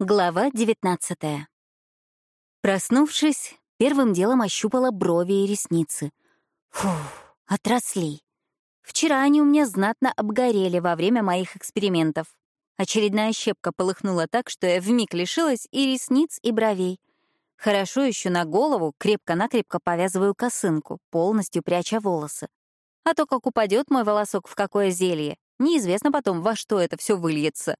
Глава 19 Проснувшись, первым делом ощупала брови и ресницы. Фух, отросли. Вчера они у меня знатно обгорели во время моих экспериментов. Очередная щепка полыхнула так, что я вмиг лишилась и ресниц, и бровей. Хорошо еще на голову крепко-накрепко повязываю косынку, полностью пряча волосы. А то, как упадет мой волосок в какое зелье, неизвестно потом, во что это все выльется.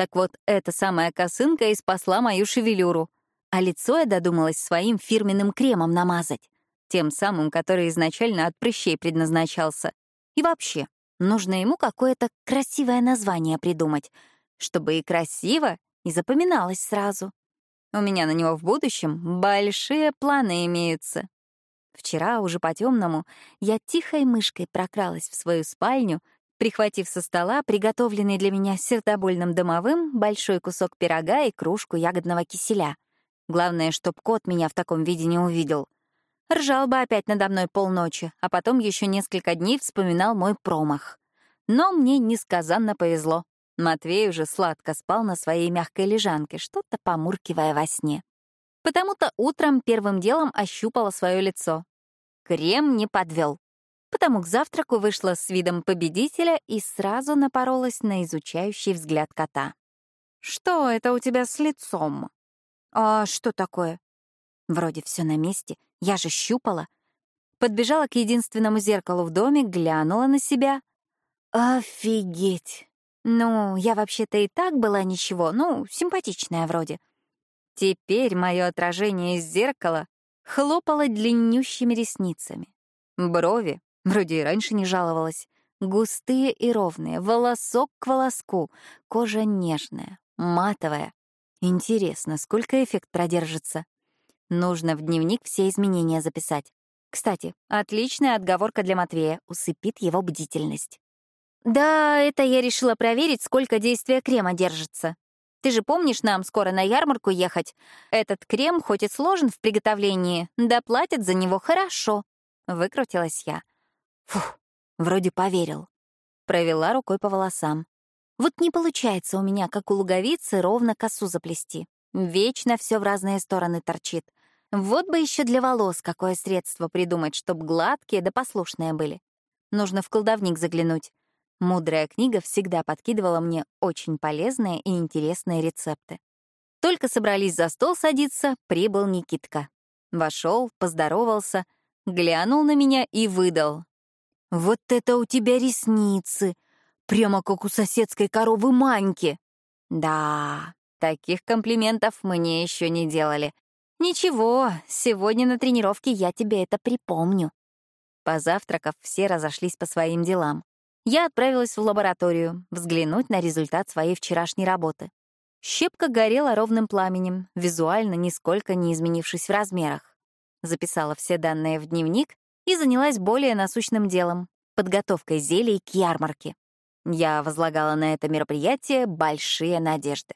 Так вот, эта самая косынка и спасла мою шевелюру. А лицо я додумалась своим фирменным кремом намазать. Тем самым, который изначально от прыщей предназначался. И вообще, нужно ему какое-то красивое название придумать, чтобы и красиво, и запоминалось сразу. У меня на него в будущем большие планы имеются. Вчера, уже по-темному, я тихой мышкой прокралась в свою спальню прихватив со стола приготовленный для меня сердобольным домовым большой кусок пирога и кружку ягодного киселя. Главное, чтоб кот меня в таком виде не увидел. Ржал бы опять надо мной полночи, а потом еще несколько дней вспоминал мой промах. Но мне несказанно повезло. Матвей уже сладко спал на своей мягкой лежанке, что-то помуркивая во сне. Потому-то утром первым делом ощупала свое лицо. Крем не подвел потому к завтраку вышла с видом победителя и сразу напоролась на изучающий взгляд кота. «Что это у тебя с лицом?» «А что такое?» Вроде все на месте, я же щупала. Подбежала к единственному зеркалу в доме, глянула на себя. Офигеть! Ну, я вообще-то и так была ничего, ну, симпатичная вроде. Теперь мое отражение из зеркала хлопало длиннющими ресницами. Брови Вроде и раньше не жаловалась. Густые и ровные, волосок к волоску, кожа нежная, матовая. Интересно, сколько эффект продержится? Нужно в дневник все изменения записать. Кстати, отличная отговорка для Матвея, усыпит его бдительность. Да, это я решила проверить, сколько действия крема держится. Ты же помнишь, нам скоро на ярмарку ехать? Этот крем, хоть и сложен в приготовлении, да платят за него хорошо. Выкрутилась я. Фух, вроде поверил. Провела рукой по волосам. Вот не получается у меня, как у луговицы, ровно косу заплести. Вечно все в разные стороны торчит. Вот бы еще для волос какое средство придумать, чтобы гладкие да послушные были. Нужно в колдовник заглянуть. Мудрая книга всегда подкидывала мне очень полезные и интересные рецепты. Только собрались за стол садиться, прибыл Никитка. Вошел, поздоровался, глянул на меня и выдал. «Вот это у тебя ресницы! Прямо как у соседской коровы Маньки!» «Да, таких комплиментов мне еще не делали. Ничего, сегодня на тренировке я тебе это припомню». Позавтракав, все разошлись по своим делам. Я отправилась в лабораторию взглянуть на результат своей вчерашней работы. Щепка горела ровным пламенем, визуально нисколько не изменившись в размерах. Записала все данные в дневник и занялась более насущным делом — подготовкой зелий к ярмарке. Я возлагала на это мероприятие большие надежды.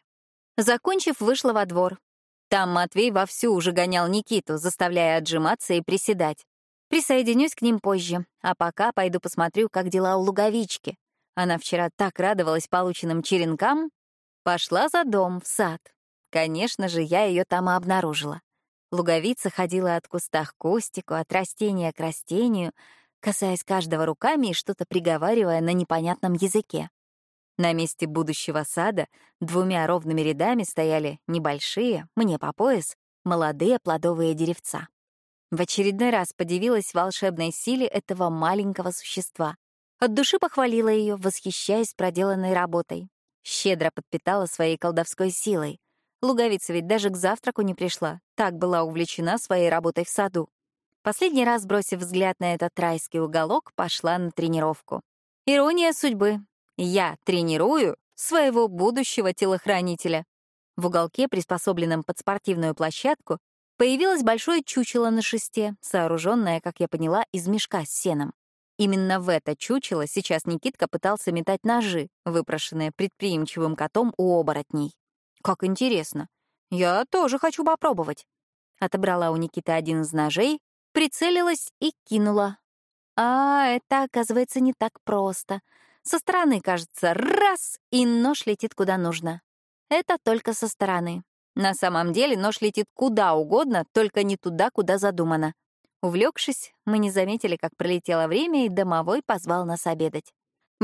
Закончив, вышла во двор. Там Матвей вовсю уже гонял Никиту, заставляя отжиматься и приседать. Присоединюсь к ним позже, а пока пойду посмотрю, как дела у Луговички. Она вчера так радовалась полученным черенкам. Пошла за дом, в сад. Конечно же, я ее там и обнаружила. Луговица ходила от куста к кустику, от растения к растению, касаясь каждого руками и что-то приговаривая на непонятном языке. На месте будущего сада двумя ровными рядами стояли небольшие, мне по пояс, молодые плодовые деревца. В очередной раз подивилась волшебной силе этого маленького существа. От души похвалила ее, восхищаясь проделанной работой. Щедро подпитала своей колдовской силой. Луговица ведь даже к завтраку не пришла, так была увлечена своей работой в саду. Последний раз, бросив взгляд на этот райский уголок, пошла на тренировку. Ирония судьбы. Я тренирую своего будущего телохранителя. В уголке, приспособленном под спортивную площадку, появилось большое чучело на шесте, сооруженное, как я поняла, из мешка с сеном. Именно в это чучело сейчас Никитка пытался метать ножи, выпрошенные предприимчивым котом у оборотней. Как интересно. Я тоже хочу попробовать. Отобрала у Никиты один из ножей, прицелилась и кинула. А, это, оказывается, не так просто. Со стороны, кажется, раз, и нож летит куда нужно. Это только со стороны. На самом деле нож летит куда угодно, только не туда, куда задумано. Увлекшись, мы не заметили, как пролетело время, и домовой позвал нас обедать.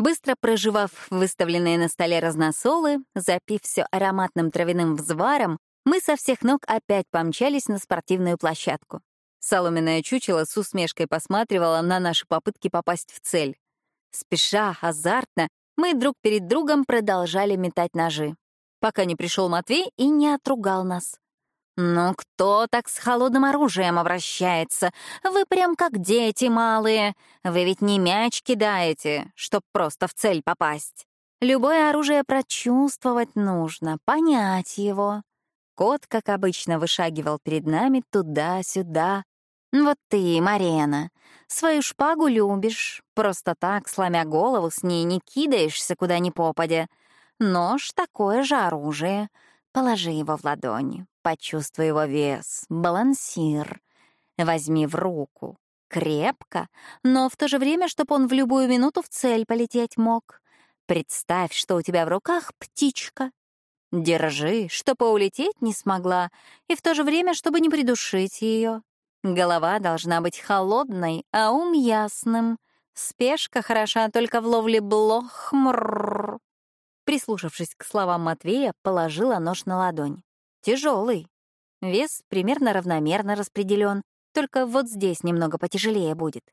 Быстро проживав выставленные на столе разносолы, запив все ароматным травяным взваром, мы со всех ног опять помчались на спортивную площадку. Соломенное чучело с усмешкой посматривало на наши попытки попасть в цель. Спеша, азартно, мы друг перед другом продолжали метать ножи, пока не пришел Матвей и не отругал нас. «Ну кто так с холодным оружием обращается? Вы прям как дети малые. Вы ведь не мяч кидаете, чтоб просто в цель попасть. Любое оружие прочувствовать нужно, понять его». Кот, как обычно, вышагивал перед нами туда-сюда. «Вот ты, Марена, свою шпагу любишь. Просто так, сломя голову, с ней не кидаешься куда ни попадя. Нож — такое же оружие. Положи его в ладони, почувствуй его вес, балансир. Возьми в руку. Крепко, но в то же время, чтобы он в любую минуту в цель полететь мог. Представь, что у тебя в руках птичка. Держи, чтобы улететь не смогла, и в то же время, чтобы не придушить ее. Голова должна быть холодной, а ум ясным. Спешка хороша только в ловле блох. Мрррр. Прислушавшись к словам Матвея, положила нож на ладонь. Тяжелый. Вес примерно равномерно распределен, только вот здесь немного потяжелее будет.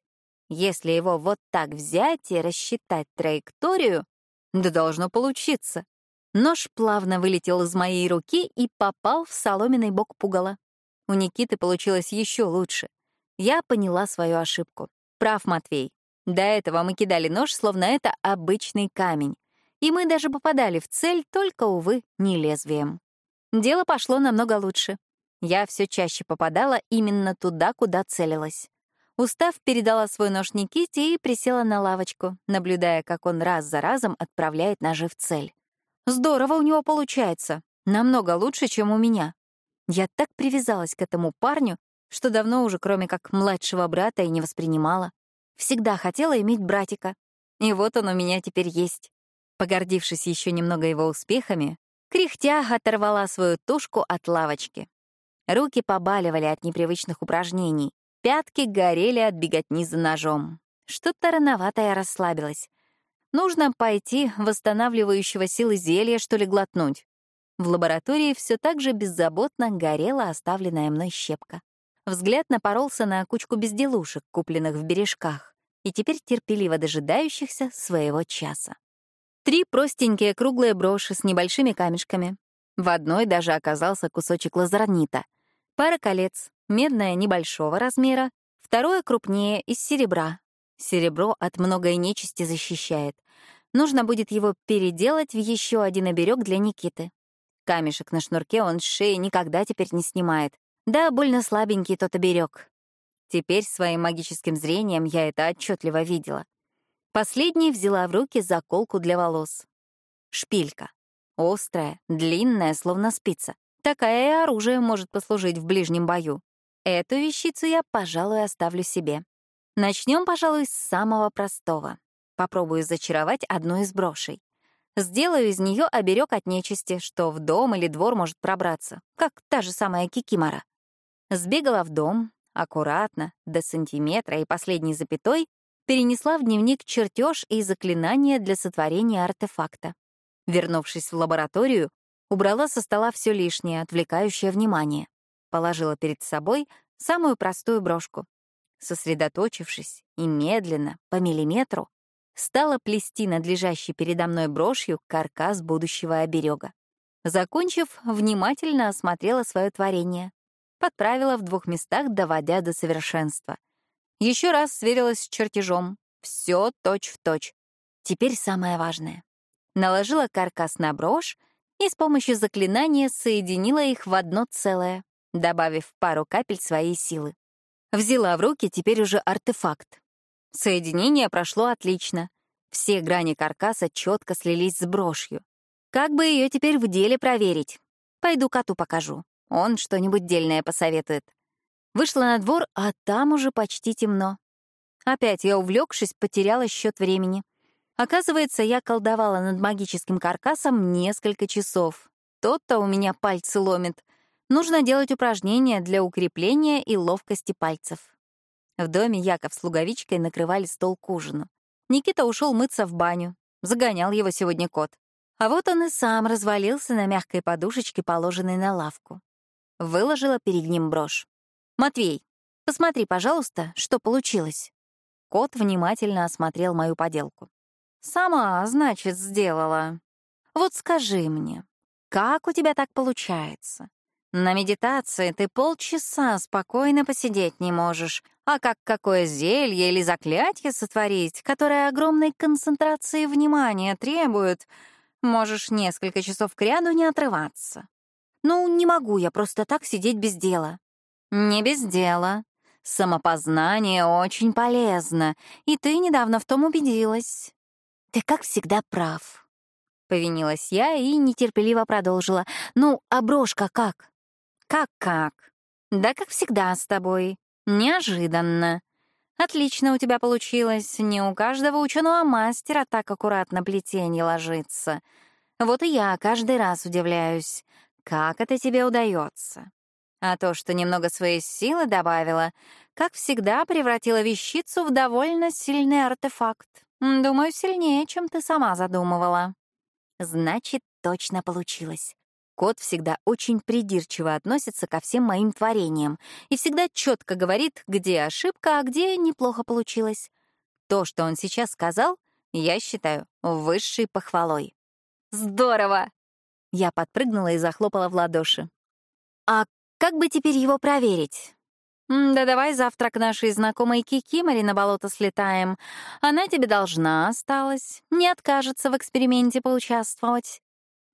Если его вот так взять и рассчитать траекторию, да должно получиться. Нож плавно вылетел из моей руки и попал в соломенный бок пугала. У Никиты получилось еще лучше. Я поняла свою ошибку. Прав Матвей. До этого мы кидали нож, словно это обычный камень и мы даже попадали в цель, только, увы, не лезвием. Дело пошло намного лучше. Я все чаще попадала именно туда, куда целилась. Устав передала свой нож Никите и присела на лавочку, наблюдая, как он раз за разом отправляет ножи в цель. Здорово у него получается. Намного лучше, чем у меня. Я так привязалась к этому парню, что давно уже, кроме как младшего брата, и не воспринимала. Всегда хотела иметь братика. И вот он у меня теперь есть. Погордившись еще немного его успехами, кряхтя оторвала свою тушку от лавочки. Руки побаливали от непривычных упражнений, пятки горели от беготни за ножом. Что-то рановато я расслабилась. Нужно пойти восстанавливающего силы зелья, что ли, глотнуть. В лаборатории все так же беззаботно горела оставленная мной щепка. Взгляд напоролся на кучку безделушек, купленных в бережках, и теперь терпеливо дожидающихся своего часа. Три простенькие круглые броши с небольшими камешками. В одной даже оказался кусочек лазарнита. Пара колец, медное небольшого размера, второе крупнее, из серебра. Серебро от многой нечисти защищает. Нужно будет его переделать в еще один оберег для Никиты. Камешек на шнурке он с шеи никогда теперь не снимает. Да, больно слабенький тот оберег. Теперь своим магическим зрением я это отчетливо видела. Последней взяла в руки заколку для волос. Шпилька. Острая, длинная, словно спица. Такая и оружие может послужить в ближнем бою. Эту вещицу я, пожалуй, оставлю себе. Начнем, пожалуй, с самого простого. Попробую зачаровать одну из брошей. Сделаю из нее оберег от нечисти, что в дом или двор может пробраться, как та же самая кикимора. Сбегала в дом, аккуратно, до сантиметра и последней запятой, перенесла в дневник чертеж и заклинание для сотворения артефакта. Вернувшись в лабораторию, убрала со стола все лишнее, отвлекающее внимание. Положила перед собой самую простую брошку. Сосредоточившись и медленно, по миллиметру, стала плести над лежащей передо мной брошью каркас будущего оберега. Закончив, внимательно осмотрела свое творение. Подправила в двух местах, доводя до совершенства. Еще раз сверилась с чертежом. Все точь-в-точь. Теперь самое важное. Наложила каркас на брошь и с помощью заклинания соединила их в одно целое, добавив пару капель своей силы. Взяла в руки теперь уже артефакт. Соединение прошло отлично. Все грани каркаса четко слились с брошью. Как бы ее теперь в деле проверить? Пойду коту покажу. Он что-нибудь дельное посоветует. Вышла на двор, а там уже почти темно. Опять я, увлекшись, потеряла счет времени. Оказывается, я колдовала над магическим каркасом несколько часов. То-то у меня пальцы ломит. Нужно делать упражнения для укрепления и ловкости пальцев. В доме Яков с Луговичкой накрывали стол к ужину. Никита ушел мыться в баню. Загонял его сегодня кот. А вот он и сам развалился на мягкой подушечке, положенной на лавку. Выложила перед ним брошь. «Матвей, посмотри, пожалуйста, что получилось». Кот внимательно осмотрел мою поделку. «Сама, значит, сделала. Вот скажи мне, как у тебя так получается? На медитации ты полчаса спокойно посидеть не можешь, а как какое зелье или заклятие сотворить, которое огромной концентрации внимания требует, можешь несколько часов кряду не отрываться. Ну, не могу я просто так сидеть без дела. Не без дела. Самопознание очень полезно, и ты недавно в том убедилась. Ты, как всегда, прав. Повинилась я и нетерпеливо продолжила. Ну, а брошка как? Как-как? Да как всегда с тобой. Неожиданно. Отлично у тебя получилось. Не у каждого ученого мастера так аккуратно плетение ложится. Вот и я каждый раз удивляюсь, как это тебе удается. А то, что немного своей силы добавила, как всегда превратила вещицу в довольно сильный артефакт. Думаю, сильнее, чем ты сама задумывала. Значит, точно получилось. Кот всегда очень придирчиво относится ко всем моим творениям и всегда четко говорит, где ошибка, а где неплохо получилось. То, что он сейчас сказал, я считаю высшей похвалой. «Здорово!» Я подпрыгнула и захлопала в ладоши. «А как бы теперь его проверить?» «Да давай завтра к нашей знакомой Кикиморе на болото слетаем. Она тебе должна осталась, не откажется в эксперименте поучаствовать».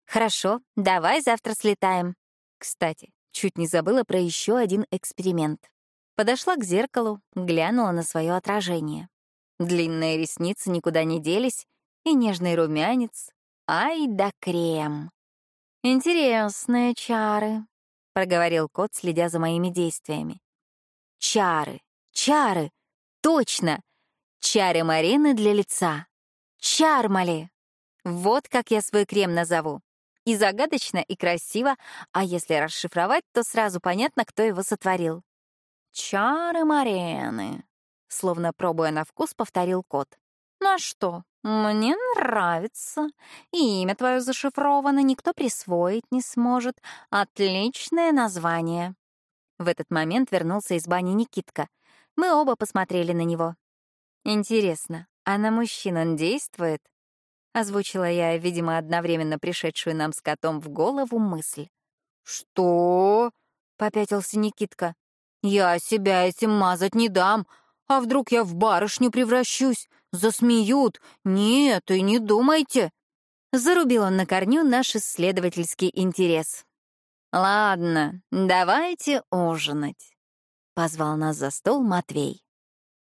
Хорошо, давай завтра слетаем. Кстати, чуть не забыла про еще один эксперимент. Подошла к зеркалу, глянула на свое отражение. Длинные ресницы никуда не делись, и нежный румянец. Ай да крем! Интересные чары, — проговорил кот, следя за моими действиями. Чары, чары, точно! Чары Марины для лица. Чармали! Вот как я свой крем назову. И загадочно, и красиво, а если расшифровать, то сразу понятно, кто его сотворил. «Чары Марены», — словно пробуя на вкус, повторил кот. «Ну а что, мне нравится. И имя твое зашифровано, никто присвоить не сможет. Отличное название». В этот момент вернулся из бани Никитка. Мы оба посмотрели на него. «Интересно, а на мужчин он действует?» Озвучила я, видимо, одновременно пришедшую нам с котом в голову мысль. «Что?» — попятился Никитка. «Я себя этим мазать не дам. А вдруг я в барышню превращусь? Засмеют? Нет, и не думайте!» Зарубил он на корню наш исследовательский интерес. «Ладно, давайте ужинать», — позвал нас за стол Матвей.